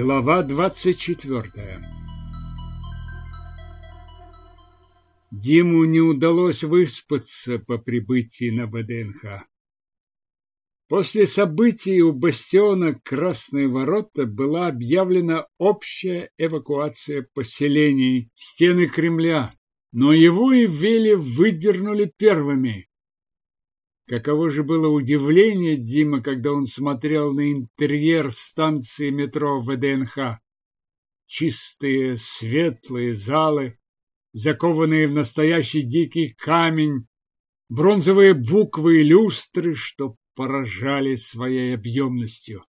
Глава двадцать четвертая Диму не удалось выспаться по прибытии на ВДНХ. После событий у бастиона Красные ворота была объявлена общая эвакуация поселений стены Кремля, но его и Вели выдернули первыми. Каково же было удивление Дима, когда он смотрел на интерьер станции метро ВДНХ. Чистые, светлые залы, закованные в настоящий дикий камень, бронзовые буквы и люстры, что поражали своей объемностью.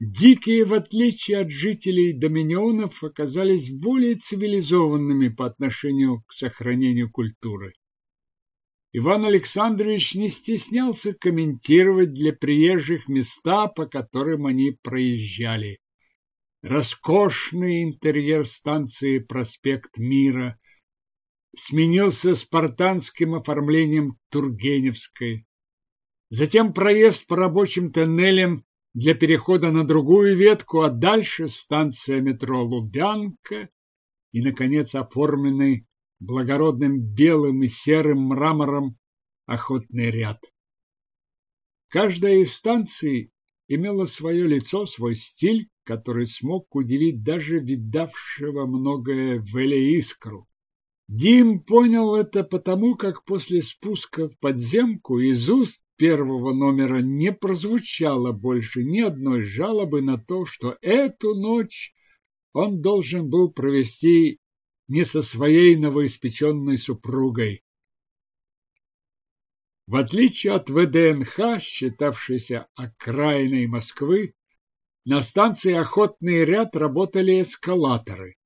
Дикие, в отличие от жителей доминионов, оказались более цивилизованными по отношению к сохранению культуры. Иван Александрович не стеснялся комментировать для приезжих места, по которым они проезжали. Роскошный интерьер станции «Проспект Мира» сменился спартанским оформлением Тургеневской. Затем проезд по рабочим тоннелям для перехода на другую ветку, а дальше станция метро Лубянка и, наконец, оформленный благородным белым и серым мрамором охотный ряд. Каждая из станций имела свое лицо, свой стиль, который смог удивить даже видавшего многое Веле Искру. Дим понял это потому, как после спуска в подземку из уст первого номера не прозвучало больше ни одной жалобы на то, что эту ночь он должен был провести не со своей новоиспеченной супругой. В отличие от ВДНХ, считавшейся окраиной Москвы, на станции «Охотный ряд» работали эскалаторы.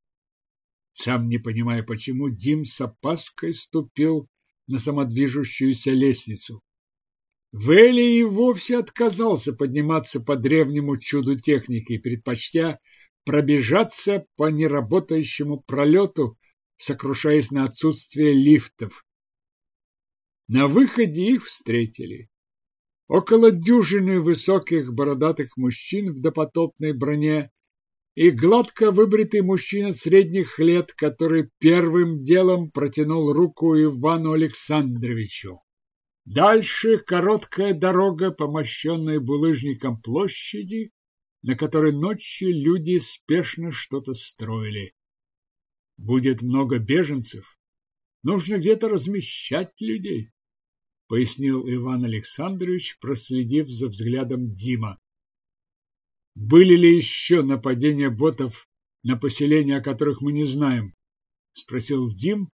Сам не понимая, почему Дим с опаской ступил на самодвижущуюся лестницу. Вэлли и вовсе отказался подниматься по древнему чуду техники, предпочтя пробежаться по неработающему пролету, сокрушаясь на отсутствие лифтов. На выходе их встретили. Около дюжины высоких бородатых мужчин в допотопной броне и гладко выбритый мужчина средних лет, который первым делом протянул руку Ивану Александровичу. Дальше короткая дорога, помощенная булыжником площади, на которой ночью люди спешно что-то строили. Будет много беженцев. Нужно где-то размещать людей, пояснил Иван Александрович, проследив за взглядом Дима. Были ли еще нападения ботов на поселения, о которых мы не знаем? спросил Дим,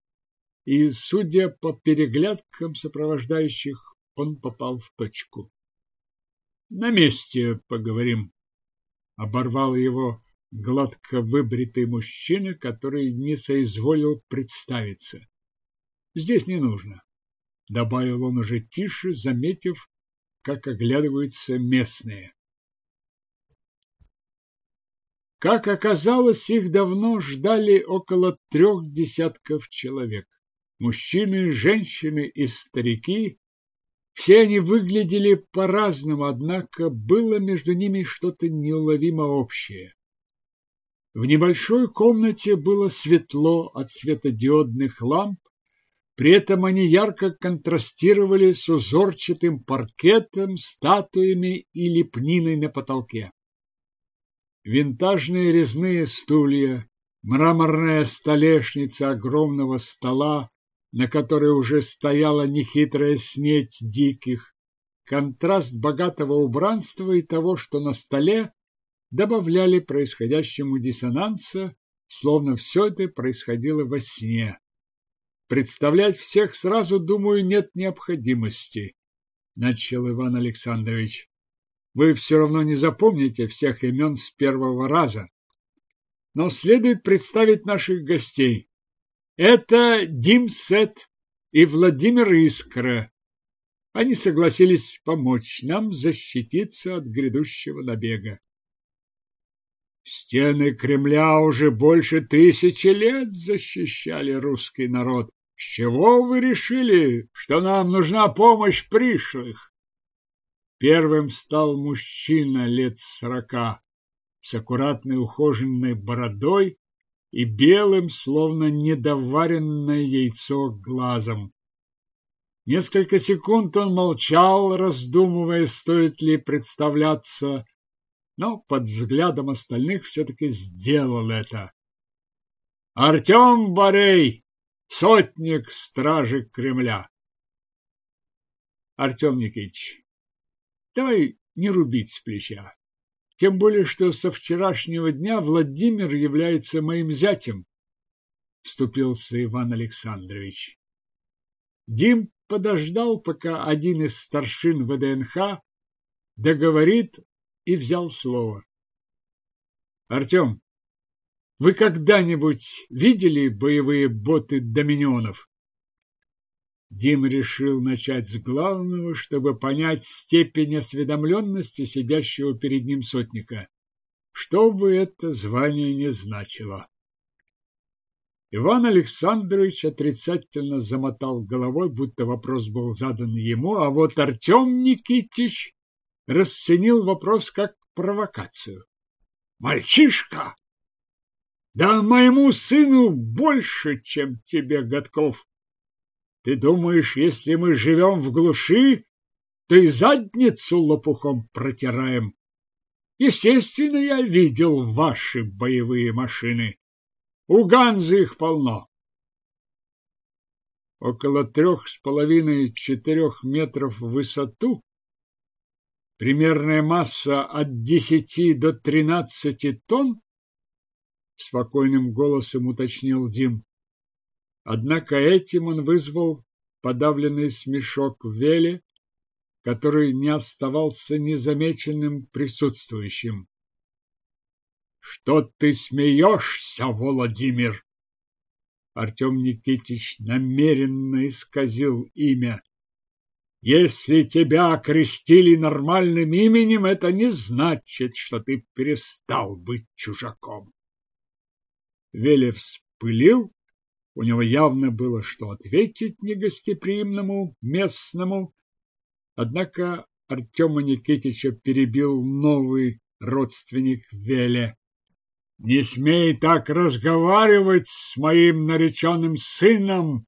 и, судя по переглядкам сопровождающих, он попал в точку. На месте поговорим, оборвал его гладко выбритый мужчина, который не соизволил представиться. Здесь не нужно, добавил он уже тише, заметив, как оглядываются местные. Как оказалось, их давно ждали около трех десятков человек. Мужчины, женщины и старики все они выглядели по-разному, однако было между ними что-то неуловимо общее. В небольшой комнате было светло от светодиодных ламп, при этом они ярко контрастировали с узорчатым паркетом, статуями и лепниной на потолке. Винтажные резные стулья, мраморная столешница огромного стола, на которой уже стояла нехитрая снеть диких, контраст богатого убранства и того, что на столе, добавляли происходящему диссонанса, словно все это происходило во сне. Представлять всех сразу, думаю, нет необходимости, начал Иван Александрович. Вы все равно не запомните всех имен с первого раза. Но следует представить наших гостей. Это Димсет и Владимир Искра. Они согласились помочь нам защититься от грядущего набега. Стены Кремля уже больше тысячи лет защищали русский народ. С чего вы решили, что нам нужна помощь пришлых? Первым стал мужчина лет сорока. с аккуратной ухоженной бородой и белым, словно недоваренное яйцо, глазом. Несколько секунд он молчал, раздумывая, стоит ли представляться, но под взглядом остальных все-таки сделал это. Артем Борей, сотник стражи Кремля. Артем Никитич, давай не рубить с плеча. Тем более, что со вчерашнего дня Владимир является моим зятем, вступился Иван Александрович. Дим подождал, пока один из старшин ВДНХ договорит и взял слово. Артем, вы когда-нибудь видели боевые боты доминионов? Дим решил начать с главного, чтобы понять степень осведомленности сидящего перед ним сотника, что бы это звание не значило. Иван Александрович отрицательно замотал головой, будто вопрос был задан ему, а вот Артем Никитич расценил вопрос как провокацию. «Мальчишка! Да моему сыну больше, чем тебе годков!» Ты думаешь, если мы живем в глуши, то и задницу лопухом протираем? Естественно, я видел ваши боевые машины. У Ганзы их полно. Около трех с половиной-четырех метров в высоту, примерная масса от десяти до тринадцати тонн, спокойным голосом уточнил Дим. Однако этим он вызвал подавленный смешок в Веле, который не оставался незамеченным присутствующим. — Что ты смеешься, Владимир? Артем Никитич намеренно исказил имя. Если тебя окрестили нормальным именем, это не значит, что ты перестал быть чужаком. Велев вспылил у него явно было что ответить негостеприимному местному. Однако Артема Никитича перебил новый родственник Веле. «Не смей так разговаривать с моим нареченным сыном!»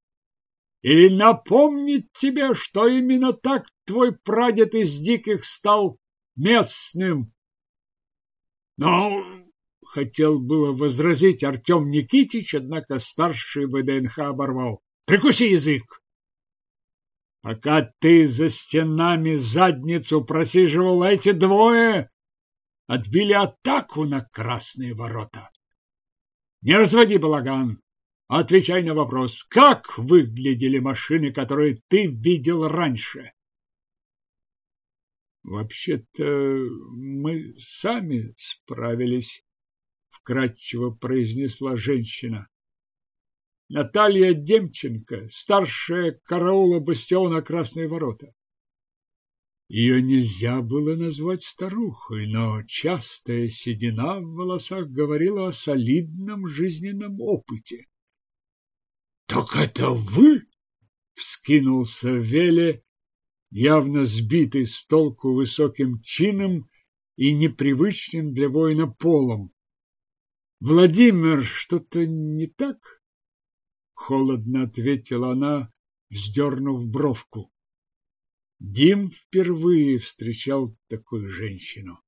Или напомнить тебе, что именно так твой прадед из диких стал местным? Но хотел было возразить Артем Никитич, однако старший ВДНХ оборвал. Прикуси язык! Пока ты за стенами задницу просиживал, эти двое отбили атаку на красные ворота. Не разводи балаган, отвечай на вопрос, как выглядели машины, которые ты видел раньше? Вообще-то мы сами справились, вкратчиво произнесла женщина. Наталья Демченко, старшая караула бастиона Красные ворота. Ее нельзя было назвать старухой, но частая седина в волосах говорила о солидном жизненном опыте. — Так это вы? — вскинулся Веле, явно сбитый с толку высоким чином и непривычным для воина полом. Владимир, что-то не так? Холодно ответила она, вздернув бровку. Дим впервые встречал такую женщину.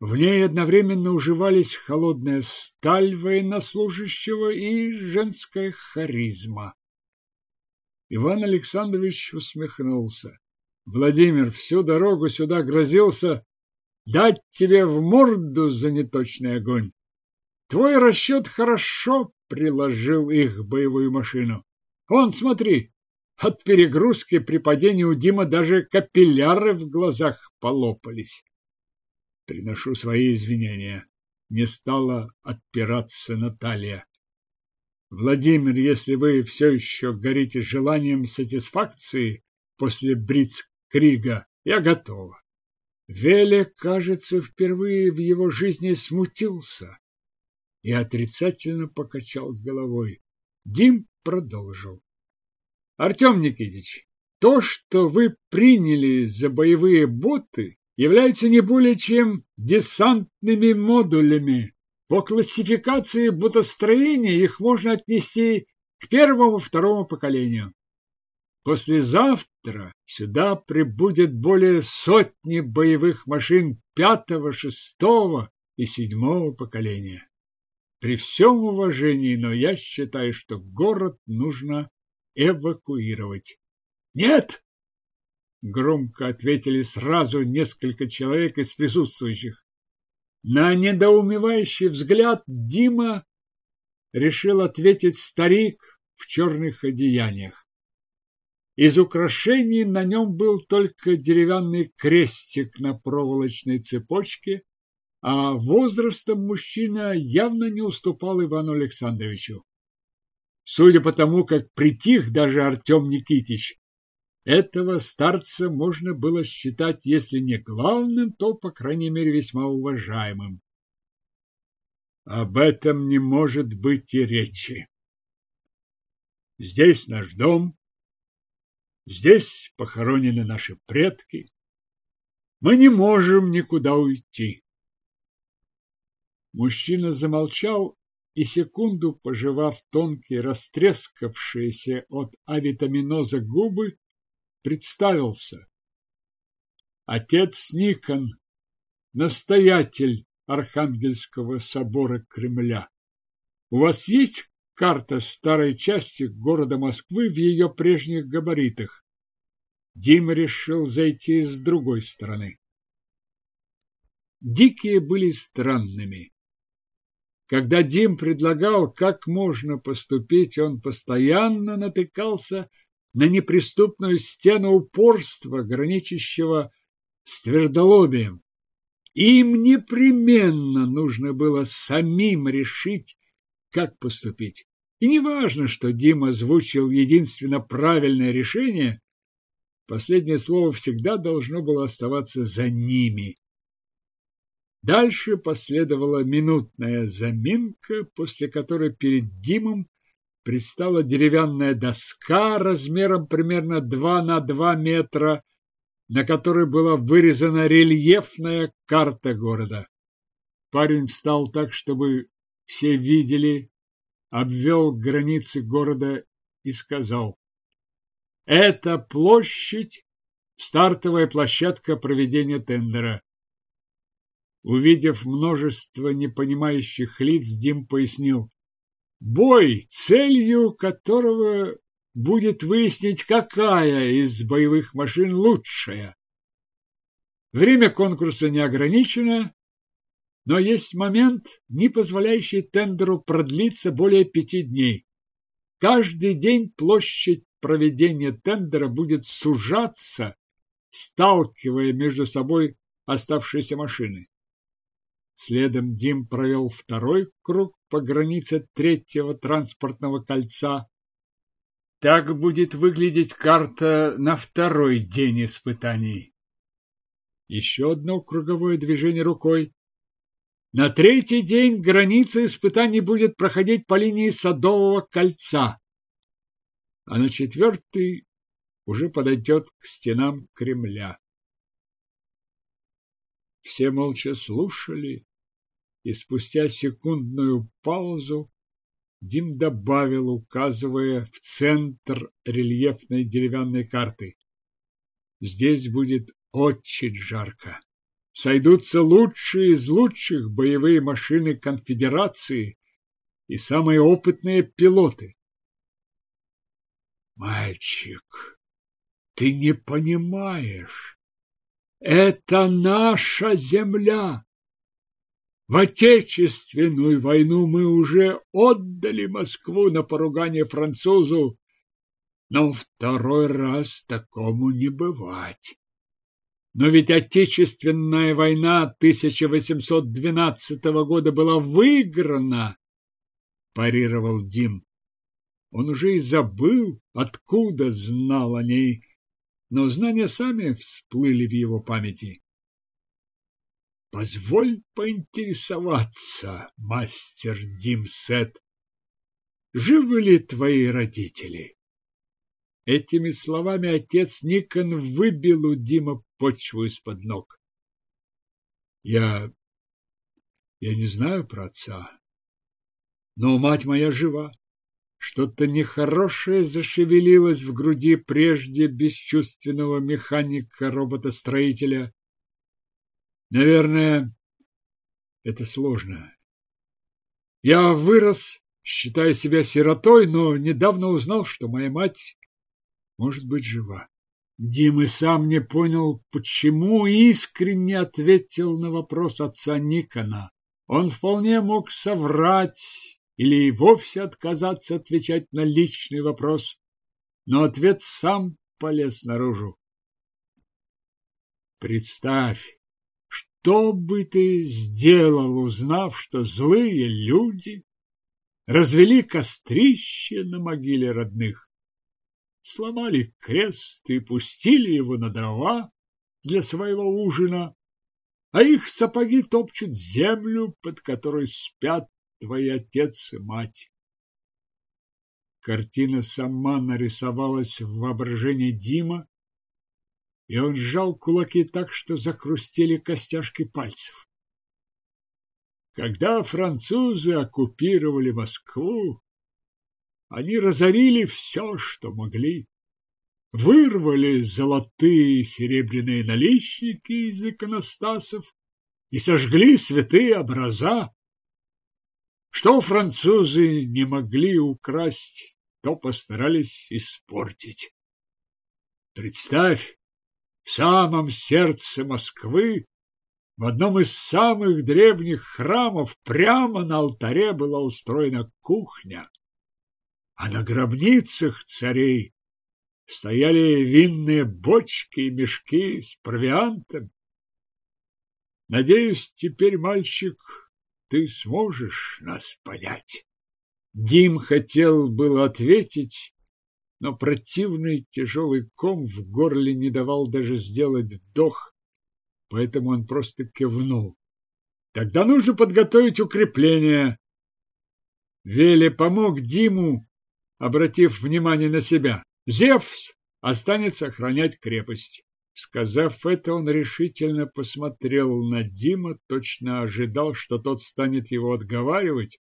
В ней одновременно уживались холодная сталь военнослужащего и женская харизма. Иван Александрович усмехнулся. Владимир всю дорогу сюда грозился дать тебе в морду за неточный огонь. Твой расчет хорошо приложил их боевую машину. Вон, смотри, от перегрузки при падении у Дима даже капилляры в глазах полопались. Приношу свои извинения. Не стала отпираться Наталья. Владимир, если вы все еще горите желанием сатисфакции после Брицкрига, я готова. Веле, кажется, впервые в его жизни смутился и отрицательно покачал головой. Дим продолжил. Артем Никитич, то, что вы приняли за боевые боты, являются не более чем десантными модулями. По классификации бутостроения их можно отнести к первому-второму поколению. Послезавтра сюда прибудет более сотни боевых машин пятого, шестого и седьмого поколения. При всем уважении, но я считаю, что город нужно эвакуировать. Нет! Громко ответили сразу несколько человек из присутствующих. На недоумевающий взгляд Дима решил ответить старик в черных одеяниях. Из украшений на нем был только деревянный крестик на проволочной цепочке, а возрастом мужчина явно не уступал Ивану Александровичу. Судя по тому, как притих даже Артем Никитич, этого старца можно было считать, если не главным, то, по крайней мере, весьма уважаемым. Об этом не может быть и речи. Здесь наш дом, здесь похоронены наши предки. Мы не можем никуда уйти. Мужчина замолчал и секунду, пожевав тонкие, растрескавшиеся от авитаминоза губы, представился. Отец Никон, настоятель Архангельского собора Кремля. У вас есть карта старой части города Москвы в ее прежних габаритах? Дима решил зайти с другой стороны. Дикие были странными. Когда Дим предлагал, как можно поступить, он постоянно натыкался на неприступную стену упорства, граничащего с твердолобием. Им непременно нужно было самим решить, как поступить. И не важно, что Дима озвучил единственно правильное решение, последнее слово всегда должно было оставаться за ними. Дальше последовала минутная заминка, после которой перед Димом пристала деревянная доска размером примерно 2 на 2 метра, на которой была вырезана рельефная карта города. Парень встал так, чтобы все видели, обвел границы города и сказал, «Это площадь, стартовая площадка проведения тендера. Увидев множество непонимающих лиц, Дим пояснил. Бой, целью которого будет выяснить, какая из боевых машин лучшая. Время конкурса не ограничено, но есть момент, не позволяющий тендеру продлиться более пяти дней. Каждый день площадь проведения тендера будет сужаться, сталкивая между собой оставшиеся машины. Следом Дим провел второй круг по границе третьего транспортного кольца. Так будет выглядеть карта на второй день испытаний. Еще одно круговое движение рукой. На третий день граница испытаний будет проходить по линии Садового кольца, а на четвертый уже подойдет к стенам Кремля. Все молча слушали, и спустя секундную паузу Дим добавил, указывая в центр рельефной деревянной карты. Здесь будет очень жарко. Сойдутся лучшие из лучших боевые машины конфедерации и самые опытные пилоты. Мальчик, ты не понимаешь. Это наша земля. В Отечественную войну мы уже отдали Москву на поругание французу, но второй раз такому не бывать. Но ведь Отечественная война 1812 года была выиграна, парировал Дим. Он уже и забыл, откуда знал о ней, но знания сами всплыли в его памяти. Позволь поинтересоваться, мастер Димсет, живы ли твои родители? Этими словами отец Никон выбил у Дима почву из-под ног. Я... я не знаю про отца, но мать моя жива. Что-то нехорошее зашевелилось в груди прежде бесчувственного механика-роботостроителя. Наверное, это сложно. Я вырос, считая себя сиротой, но недавно узнал, что моя мать может быть жива. Дим и сам не понял, почему искренне ответил на вопрос отца Никона. Он вполне мог соврать или и вовсе отказаться отвечать на личный вопрос, но ответ сам полез наружу. Представь, что бы ты сделал, узнав, что злые люди развели кострище на могиле родных, сломали крест и пустили его на дрова для своего ужина, а их сапоги топчут землю, под которой спят твои отец и мать. Картина сама нарисовалась в воображении Дима, и он сжал кулаки так, что захрустели костяшки пальцев. Когда французы оккупировали Москву, они разорили все, что могли. Вырвали золотые и серебряные наличники из иконостасов и сожгли святые образа. Что французы не могли украсть, то постарались испортить. Представь, в самом сердце Москвы, в одном из самых древних храмов, прямо на алтаре была устроена кухня, а на гробницах царей стояли винные бочки и мешки с провиантом. Надеюсь, теперь мальчик ты сможешь нас понять. Дим хотел было ответить, но противный тяжелый ком в горле не давал даже сделать вдох, поэтому он просто кивнул. Тогда нужно подготовить укрепление. Веле помог Диму, обратив внимание на себя. Зевс останется охранять крепость. Сказав это, он решительно посмотрел на Дима, точно ожидал, что тот станет его отговаривать.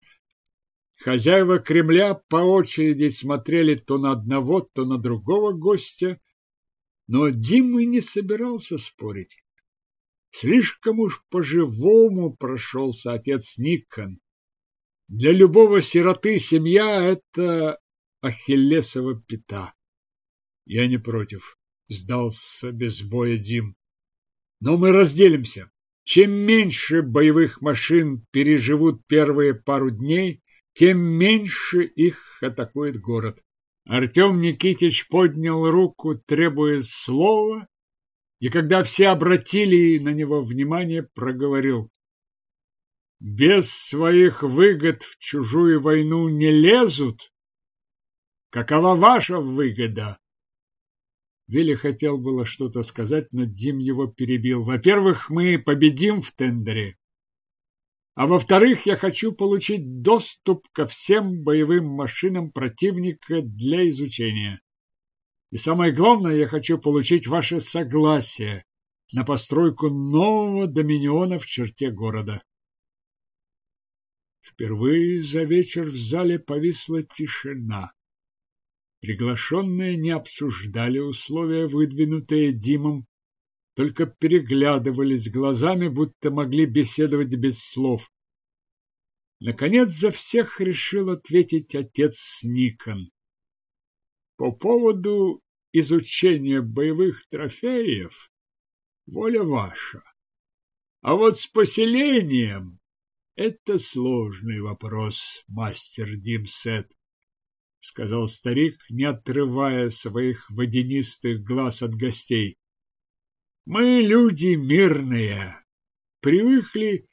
Хозяева Кремля по очереди смотрели то на одного, то на другого гостя, но Дима не собирался спорить. Слишком уж по-живому прошелся отец Никон. Для любого сироты семья — это ахиллесова пята. Я не против. Сдался без боя Дим. Но мы разделимся. Чем меньше боевых машин переживут первые пару дней, тем меньше их атакует город. Артем Никитич поднял руку, требуя слова, и когда все обратили на него внимание, проговорил. Без своих выгод в чужую войну не лезут. Какова ваша выгода? Вилли хотел было что-то сказать, но Дим его перебил. Во-первых, мы победим в тендере. А во-вторых, я хочу получить доступ ко всем боевым машинам противника для изучения. И самое главное, я хочу получить ваше согласие на постройку нового доминиона в черте города. Впервые за вечер в зале повисла тишина. Приглашенные не обсуждали условия, выдвинутые Димом, только переглядывались глазами, будто могли беседовать без слов. Наконец за всех решил ответить отец Никон. По поводу изучения боевых трофеев воля ваша. А вот с поселением это сложный вопрос, мастер Димсет. — сказал старик, не отрывая своих водянистых глаз от гостей. — Мы люди мирные, привыкли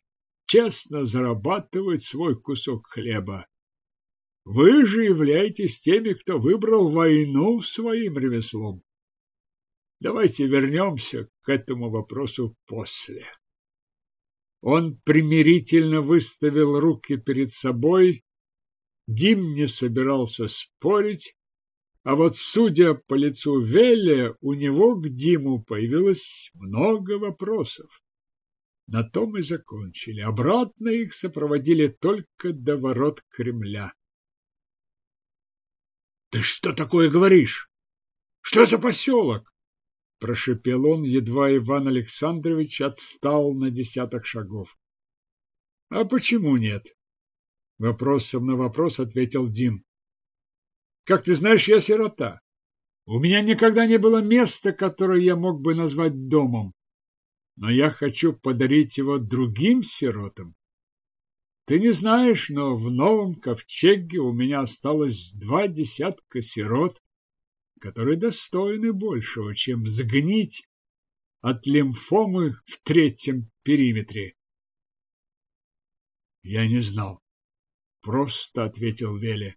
честно зарабатывать свой кусок хлеба. Вы же являетесь теми, кто выбрал войну своим ремеслом. Давайте вернемся к этому вопросу после. Он примирительно выставил руки перед собой Дим не собирался спорить, а вот, судя по лицу Велия, у него к Диму появилось много вопросов. На том и закончили. Обратно их сопроводили только до ворот Кремля. — Ты что такое говоришь? Что за поселок? — прошепел он, едва Иван Александрович отстал на десяток шагов. — А почему нет? — вопросом на вопрос ответил Дим. — Как ты знаешь, я сирота. У меня никогда не было места, которое я мог бы назвать домом но я хочу подарить его другим сиротам. Ты не знаешь, но в новом ковчеге у меня осталось два десятка сирот, которые достойны большего, чем сгнить от лимфомы в третьем периметре. Я не знал, просто ответил Веле.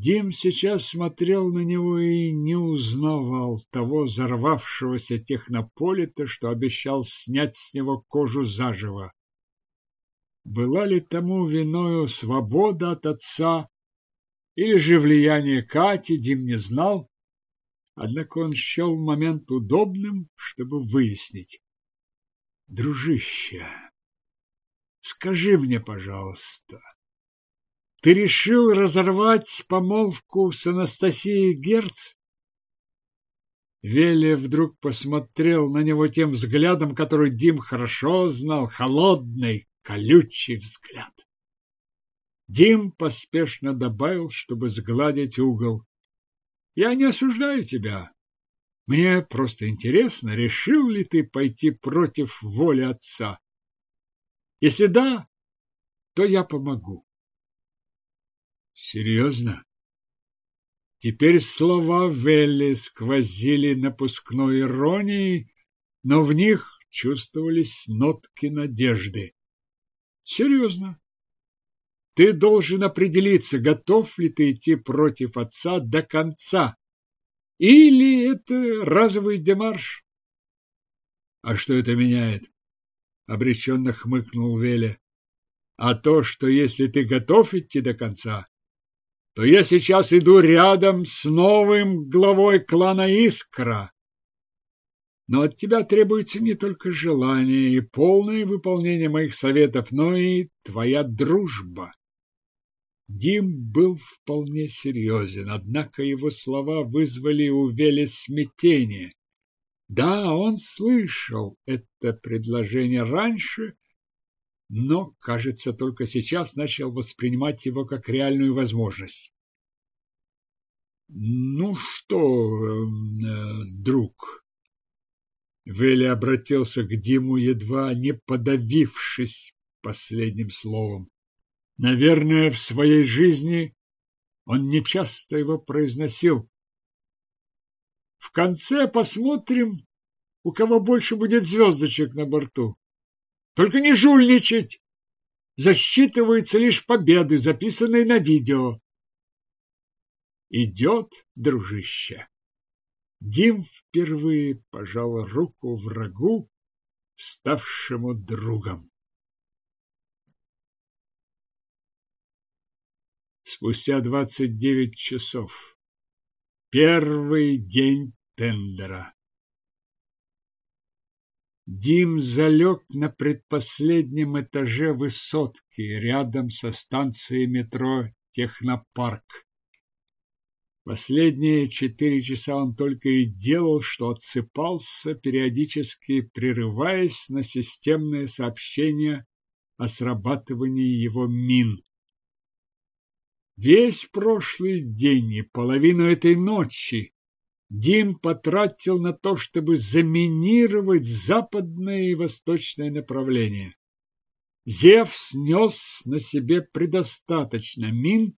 Дим сейчас смотрел на него и не узнавал того взорвавшегося технополита, что обещал снять с него кожу заживо. Была ли тому виною свобода от отца или же влияние Кати, Дим не знал, однако он счел момент удобным, чтобы выяснить. Дружище, скажи мне, пожалуйста, ты решил разорвать помолвку с Анастасией Герц? Велия вдруг посмотрел на него тем взглядом, который Дим хорошо знал, холодный, колючий взгляд. Дим поспешно добавил, чтобы сгладить угол. Я не осуждаю тебя. Мне просто интересно, решил ли ты пойти против воли отца? Если да, то я помогу. Серьезно? Теперь слова Велли сквозили напускной иронией, но в них чувствовались нотки надежды. Серьезно. Ты должен определиться, готов ли ты идти против отца до конца. Или это разовый демарш? А что это меняет? Обреченно хмыкнул Веля. А то, что если ты готов идти до конца, то я сейчас иду рядом с новым главой клана Искра. Но от тебя требуется не только желание и полное выполнение моих советов, но и твоя дружба. Дим был вполне серьезен, однако его слова вызвали у Вели смятение. Да, он слышал это предложение раньше, но, кажется, только сейчас начал воспринимать его как реальную возможность. Ну что, э, друг? Вели обратился к Диму, едва не подавившись последним словом. Наверное, в своей жизни он нечасто его произносил. В конце посмотрим, у кого больше будет звездочек на борту. Только не жульничать. Засчитываются лишь победы, записанные на видео. Идет, дружище. Дим впервые пожал руку врагу, ставшему другом. Спустя двадцать девять часов. Первый день тендера. Дим залег на предпоследнем этаже высотки рядом со станцией метро Технопарк. Последние четыре часа он только и делал, что отсыпался, периодически прерываясь на системное сообщение о срабатывании его мин. Весь прошлый день и половину этой ночи Дим потратил на то, чтобы заминировать западное и восточное направление. Зев снес на себе предостаточно мин,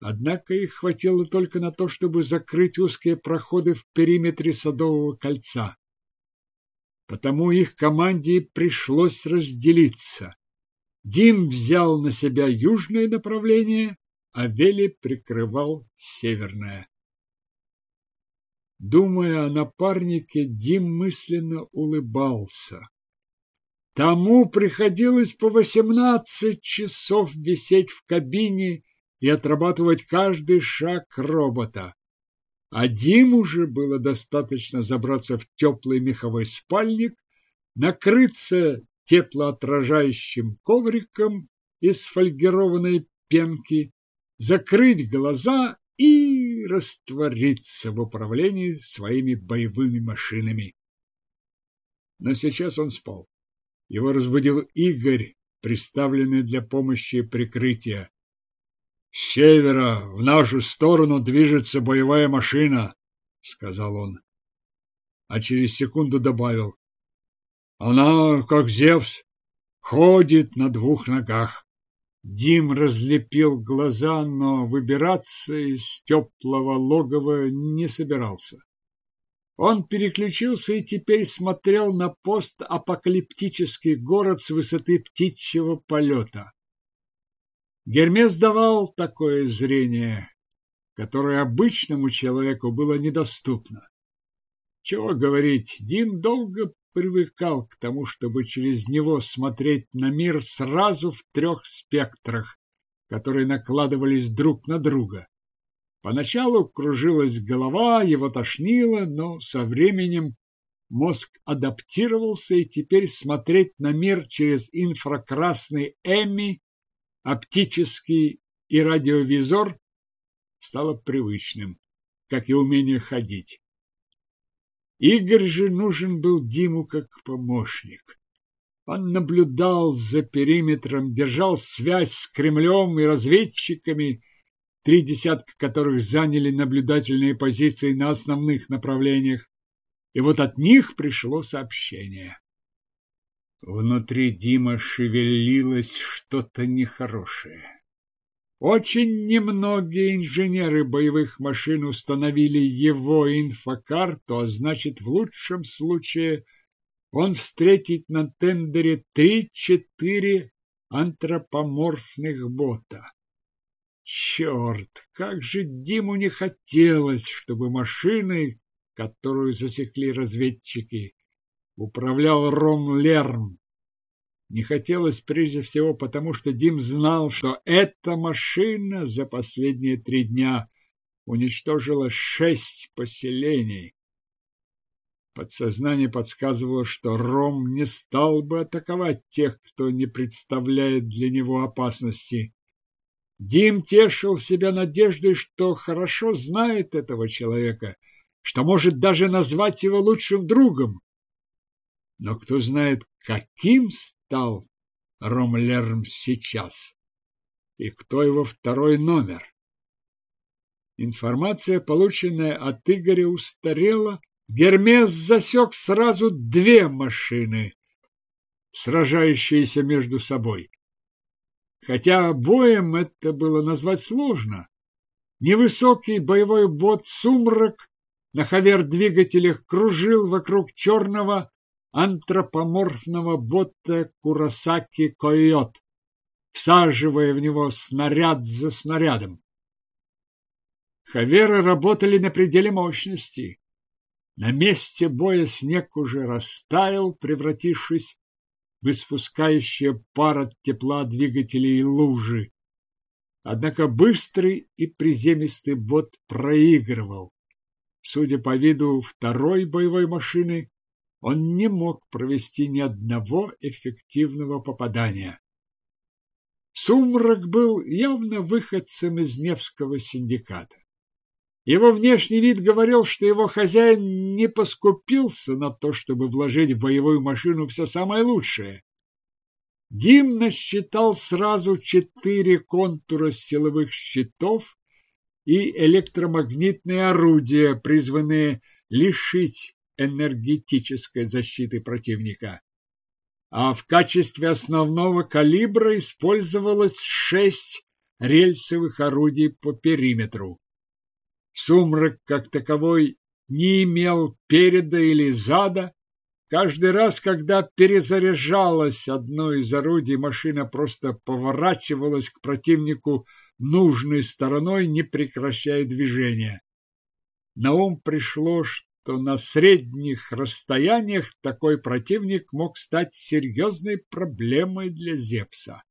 однако их хватило только на то, чтобы закрыть узкие проходы в периметре Садового кольца. Потому их команде пришлось разделиться. Дим взял на себя южное направление, а Вели прикрывал северное. Думая о напарнике, Дим мысленно улыбался. Тому приходилось по восемнадцать часов висеть в кабине и отрабатывать каждый шаг робота. А Диму же было достаточно забраться в теплый меховой спальник, накрыться теплоотражающим ковриком из фольгированной пенки, закрыть глаза и раствориться в управлении своими боевыми машинами. Но сейчас он спал. Его разбудил Игорь, приставленный для помощи прикрытия. С севера в нашу сторону движется боевая машина, сказал он. А через секунду добавил: Она, как Зевс, ходит на двух ногах. Дим разлепил глаза, но выбираться из теплого логова не собирался. Он переключился и теперь смотрел на постапокалиптический город с высоты птичьего полета. Гермес давал такое зрение, которое обычному человеку было недоступно. Чего говорить, Дим долго привыкал к тому, чтобы через него смотреть на мир сразу в трех спектрах, которые накладывались друг на друга. Поначалу кружилась голова, его тошнило, но со временем мозг адаптировался, и теперь смотреть на мир через инфракрасный Эми оптический и радиовизор стало привычным, как и умение ходить. Игорь же нужен был Диму как помощник. Он наблюдал за периметром, держал связь с Кремлем и разведчиками, три десятка которых заняли наблюдательные позиции на основных направлениях. И вот от них пришло сообщение. Внутри Дима шевелилось что-то нехорошее. Очень немногие инженеры боевых машин установили его инфокарту, а значит, в лучшем случае он встретит на тендере три-четыре антропоморфных бота. Черт, как же Диму не хотелось, чтобы машиной, которую засекли разведчики, управлял Ром Лерм. Не хотелось прежде всего потому, что Дим знал, что эта машина за последние три дня уничтожила шесть поселений. Подсознание подсказывало, что Ром не стал бы атаковать тех, кто не представляет для него опасности. Дим тешил себя надеждой, что хорошо знает этого человека, что может даже назвать его лучшим другом. Но кто знает, каким стал Ромлерм сейчас и кто его второй номер. Информация, полученная от Игоря, устарела. Гермес засек сразу две машины, сражающиеся между собой. Хотя боем это было назвать сложно. Невысокий боевой бот «Сумрак» на хавер-двигателях кружил вокруг черного антропоморфного бота Курасаки Койот, всаживая в него снаряд за снарядом. Хаверы работали на пределе мощности. На месте боя снег уже растаял, превратившись в испускающие пар от тепла двигателей лужи. Однако быстрый и приземистый бот проигрывал. Судя по виду второй боевой машины, он не мог провести ни одного эффективного попадания. Сумрак был явно выходцем из Невского синдиката. Его внешний вид говорил, что его хозяин не поскупился на то, чтобы вложить в боевую машину все самое лучшее. Дим насчитал сразу четыре контура силовых щитов и электромагнитные орудия, призванные лишить энергетической защиты противника. А в качестве основного калибра использовалось шесть рельсовых орудий по периметру. Сумрак как таковой не имел переда или зада. Каждый раз, когда перезаряжалось одно из орудий, машина просто поворачивалась к противнику нужной стороной, не прекращая движения. На ум пришло, то на средних расстояниях такой противник мог стать серьезной проблемой для Зевса.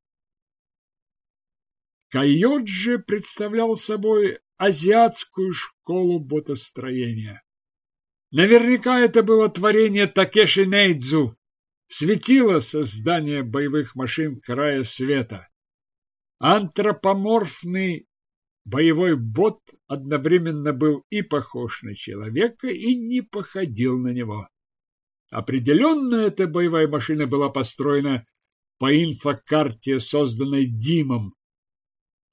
Койот же представлял собой азиатскую школу ботостроения. Наверняка это было творение Такеши Нейдзу, светило создание боевых машин края света. Антропоморфный боевой бот одновременно был и похож на человека, и не походил на него. Определенно эта боевая машина была построена по инфокарте, созданной Димом.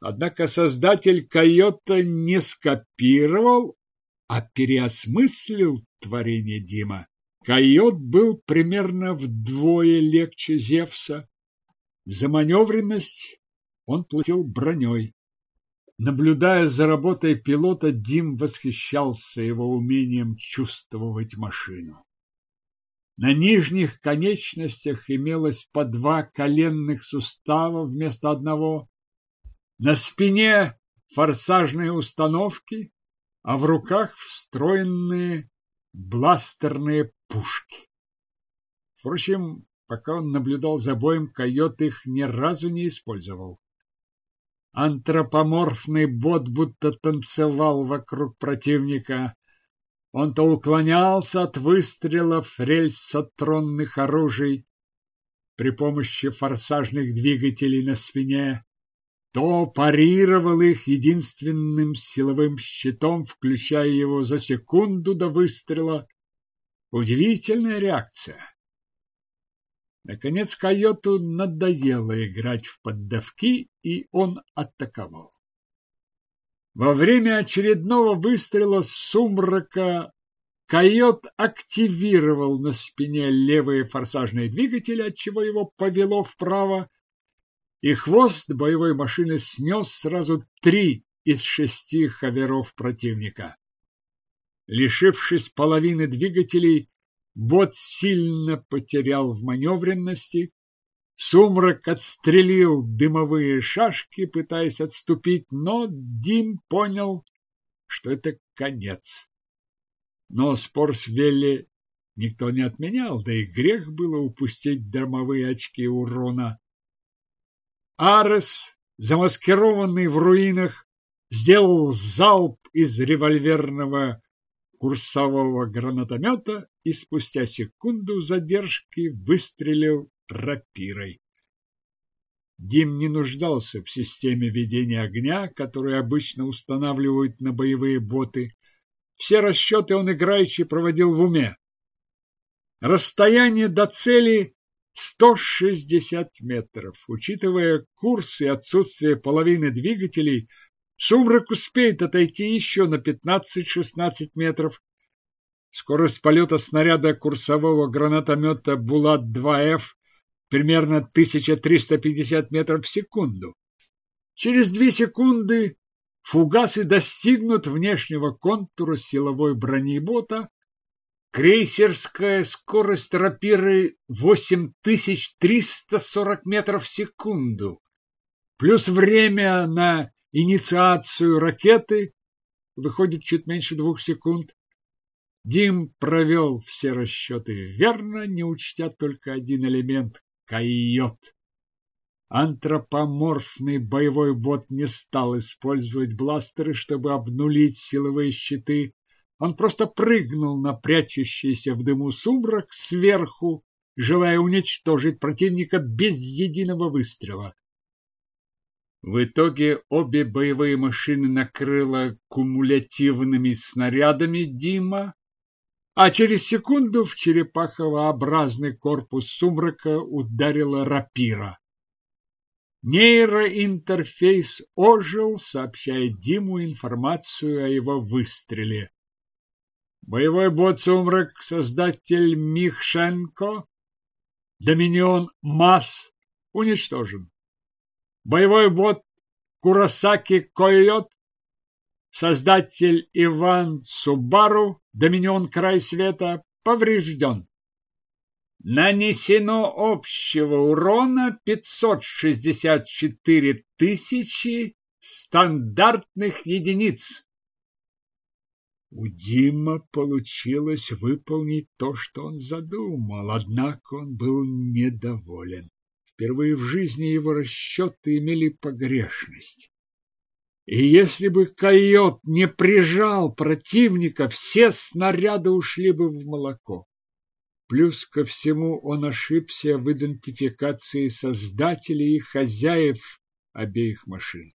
Однако создатель Койота не скопировал, а переосмыслил творение Дима. Койот был примерно вдвое легче Зевса. За маневренность он платил броней. Наблюдая за работой пилота, Дим восхищался его умением чувствовать машину. На нижних конечностях имелось по два коленных сустава вместо одного, на спине форсажные установки, а в руках встроенные бластерные пушки. Впрочем, пока он наблюдал за боем, койот их ни разу не использовал. Антропоморфный бот будто танцевал вокруг противника. Он то уклонялся от выстрелов рельсотронных оружий при помощи форсажных двигателей на спине, то парировал их единственным силовым щитом, включая его за секунду до выстрела. Удивительная реакция. Наконец койоту надоело играть в поддавки, и он атаковал. Во время очередного выстрела сумрака койот активировал на спине левые форсажные двигатели, отчего его повело вправо, и хвост боевой машины снес сразу три из шести хаверов противника. Лишившись половины двигателей, Бот сильно потерял в маневренности. Сумрак отстрелил дымовые шашки, пытаясь отступить, но Дим понял, что это конец. Но спор с Велли никто не отменял, да и грех было упустить дымовые очки урона. Арес, замаскированный в руинах, сделал залп из револьверного курсового гранатомета и спустя секунду задержки выстрелил рапирой. Дим не нуждался в системе ведения огня, которую обычно устанавливают на боевые боты. Все расчеты он играючи проводил в уме. Расстояние до цели 160 метров. Учитывая курс и отсутствие половины двигателей – Сумрак успеет отойти еще на 15-16 метров. Скорость полета снаряда курсового гранатомета «Булат-2Ф» примерно 1350 метров в секунду. Через две секунды фугасы достигнут внешнего контура силовой брони бота. Крейсерская скорость рапиры 8340 метров в секунду. Плюс время на инициацию ракеты выходит чуть меньше двух секунд. Дим провел все расчеты верно, не учтя только один элемент – койот. Антропоморфный боевой бот не стал использовать бластеры, чтобы обнулить силовые щиты. Он просто прыгнул на прячущийся в дыму сумрак сверху, желая уничтожить противника без единого выстрела. В итоге обе боевые машины накрыло кумулятивными снарядами Дима, а через секунду в черепаховообразный корпус сумрака ударила рапира. Нейроинтерфейс ожил, сообщая Диму информацию о его выстреле. Боевой бот «Сумрак», создатель Михшенко, Доминион МАС уничтожен. Боевой бот Курасаки Койот, создатель Иван Субару, Доминион Край Света, поврежден. Нанесено общего урона 564 тысячи стандартных единиц. У Дима получилось выполнить то, что он задумал, однако он был недоволен. Впервые в жизни его расчеты имели погрешность. И если бы койот не прижал противника, все снаряды ушли бы в молоко. Плюс ко всему он ошибся в идентификации создателей и хозяев обеих машин.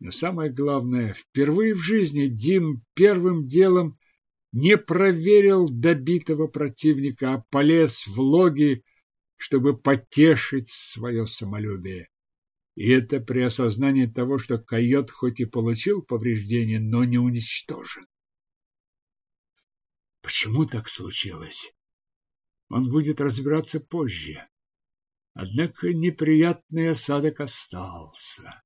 Но самое главное, впервые в жизни Дим первым делом не проверил добитого противника, а полез в логи, чтобы потешить свое самолюбие. И это при осознании того, что койот хоть и получил повреждения, но не уничтожен. Почему так случилось? Он будет разбираться позже. Однако неприятный осадок остался.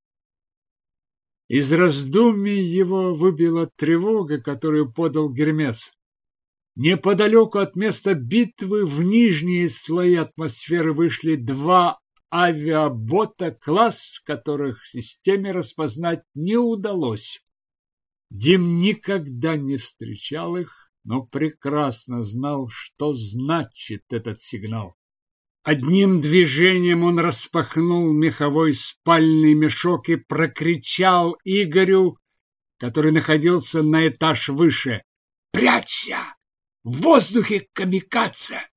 Из раздумий его выбила тревога, которую подал Гермес. Неподалеку от места битвы в нижние слои атмосферы вышли два авиабота, класс которых системе распознать не удалось. Дим никогда не встречал их, но прекрасно знал, что значит этот сигнал. Одним движением он распахнул меховой спальный мешок и прокричал Игорю, который находился на этаж выше. «Прячься! В воздухе камикадзе!»